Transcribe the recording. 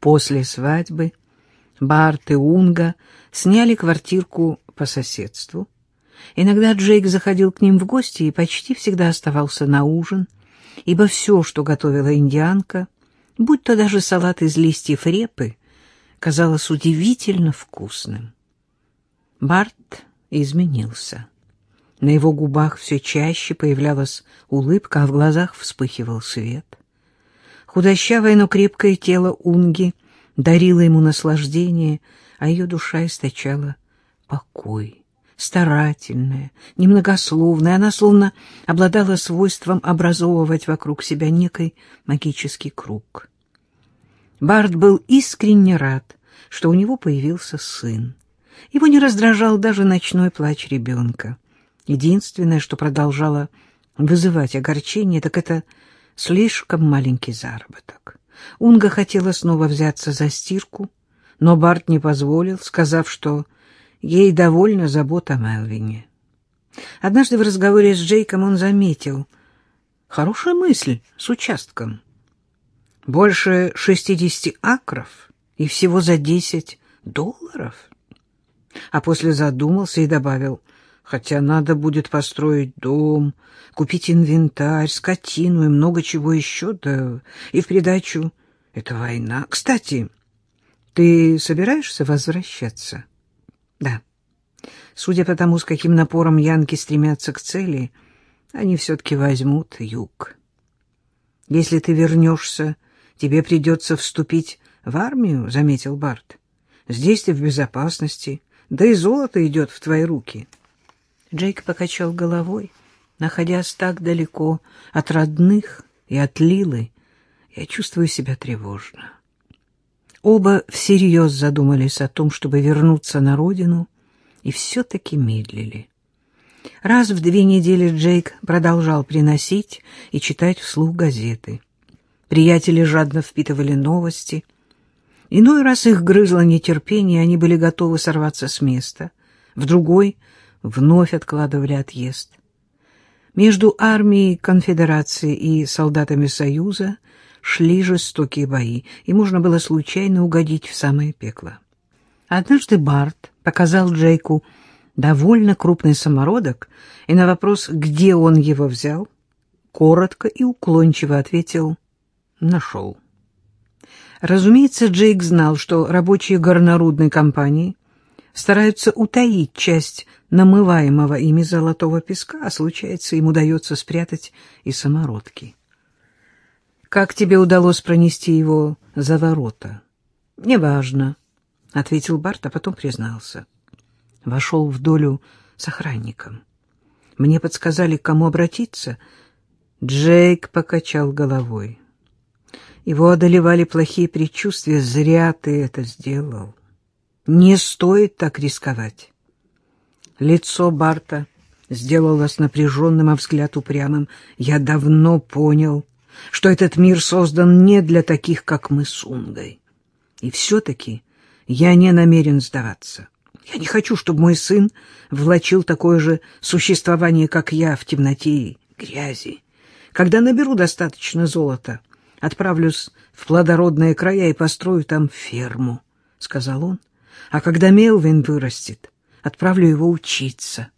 После свадьбы Барт и Унга сняли квартирку по соседству. Иногда Джейк заходил к ним в гости и почти всегда оставался на ужин, ибо все, что готовила индианка, будь то даже салат из листьев репы, казалось удивительно вкусным. Барт изменился. На его губах все чаще появлялась улыбка, а в глазах вспыхивал свет. Худощавое, но крепкое тело Унги дарило ему наслаждение, а ее душа источала покой. Старательная, немногословная, она словно обладала свойством образовывать вокруг себя некий магический круг. Барт был искренне рад, что у него появился сын. Его не раздражал даже ночной плач ребенка. Единственное, что продолжало вызывать огорчение, так это слишком маленький заработок. Унга хотела снова взяться за стирку, но Барт не позволил, сказав, что ей довольно забот о Мелвине. Однажды в разговоре с Джейком он заметил. Хорошая мысль с участком. Больше шестидесяти акров и всего за десять долларов. А после задумался и добавил, хотя надо будет построить дом, купить инвентарь, скотину и много чего еще, да и в придачу это война. Кстати, ты собираешься возвращаться? Да. Судя по тому, с каким напором янки стремятся к цели, они все-таки возьмут юг. Если ты вернешься, тебе придется вступить в армию, — заметил Барт. Здесь ты в безопасности, да и золото идет в твои руки. Джейк покачал головой, находясь так далеко от родных и от Лилы, я чувствую себя тревожно. Оба всерьез задумались о том, чтобы вернуться на родину, и все-таки медлили. Раз в две недели Джейк продолжал приносить и читать вслух газеты. Приятели жадно впитывали новости. Иной раз их грызло нетерпение, они были готовы сорваться с места. В другой вновь откладывали отъезд. Между армией конфедерации и солдатами Союза – шли жестокие бои, и можно было случайно угодить в самое пекло. Однажды Барт показал Джейку довольно крупный самородок, и на вопрос, где он его взял, коротко и уклончиво ответил «нашел». Разумеется, Джейк знал, что рабочие горнорудной компании стараются утаить часть намываемого ими золотого песка, а случается, им удается спрятать и самородки. Как тебе удалось пронести его за ворота? — Неважно, — ответил Барт, а потом признался. Вошел в долю с охранником. Мне подсказали, к кому обратиться. Джейк покачал головой. Его одолевали плохие предчувствия. Зря ты это сделал. Не стоит так рисковать. Лицо Барта сделалось напряженным, а взгляд упрямым. Я давно понял, что этот мир создан не для таких, как мы с Унгой. И все-таки я не намерен сдаваться. Я не хочу, чтобы мой сын влачил такое же существование, как я, в темноте и грязи. Когда наберу достаточно золота, отправлюсь в плодородные края и построю там ферму, — сказал он. А когда Мелвин вырастет, отправлю его учиться.